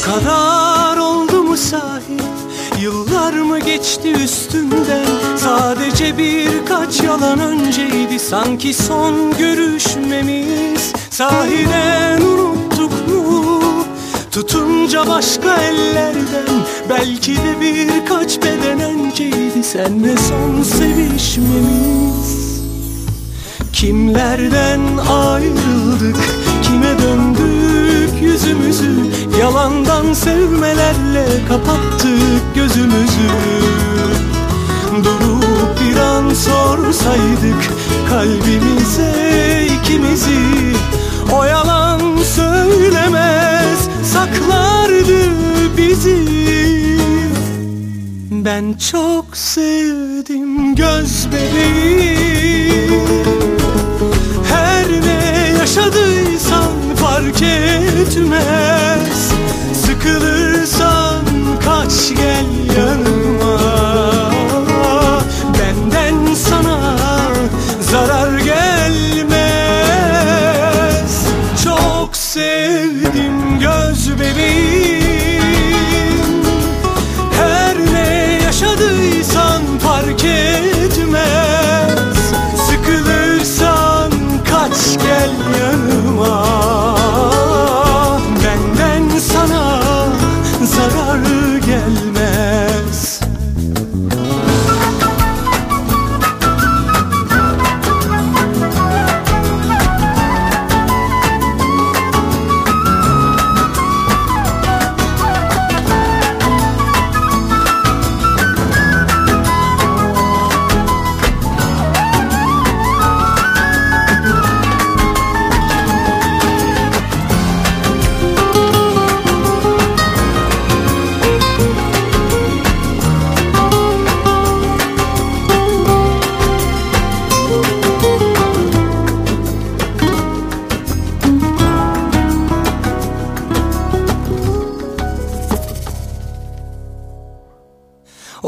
kadar oldu mu sahi Yıllar mı geçti üstünden? Sadece birkaç yalan önceydi. Sanki son görüşmemiz. Sahiden unuttuk mu? Tutunca başka ellerden. Belki de birkaç beden önceydi. Senle son sevişmemiz. Kimlerden ayrıldık? Kime döndük sevmelerle kapattık gözümüzü. Durup bir an sorsaydık kalbimize ikimizi O yalan söylemez saklardı bizi. Ben çok sevdim göz bebeğim Her ne yaşadıysan fark etmez Sıkılırsan kaç gel yanıma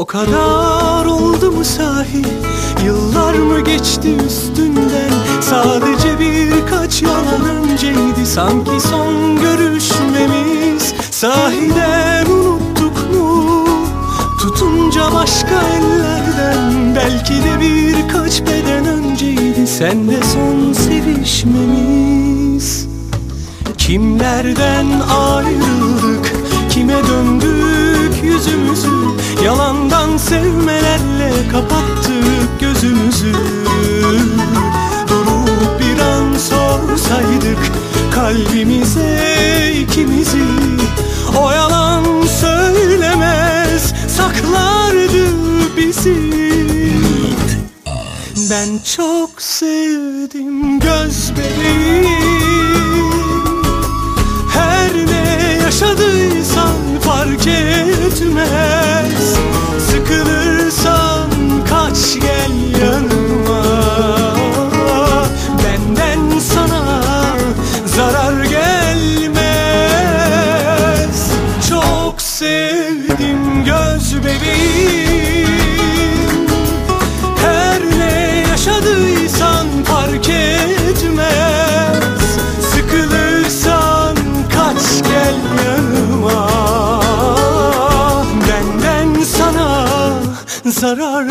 O kadar oldu mu sahi? Yıllar mı geçti üstünden? Sadece birkaç yalan önceydi. Sanki son görüşmemiz Sahiden unuttuk mu? Tutunca başka ellerden Belki de birkaç beden önceydi. Senle son sevişmemiz. Kimlerden ayrıldık? Kime döndük yüzümüzü Sevmelerle kapattık gözümüzü. Durup bir an sorsaydık kalbimize ikimizi. O yalan söylemez saklardı bizi. Ben çok sevdim göz bebeğim her ne yaşadıysan fark etmez kaç gel yanıma. Benden sana zarar gelmez. Çok sevdim göz bebeğim. Her ne yaşadıysan fark etmez. Sıkılırsan kaç gel yanıma. Benden sana zarar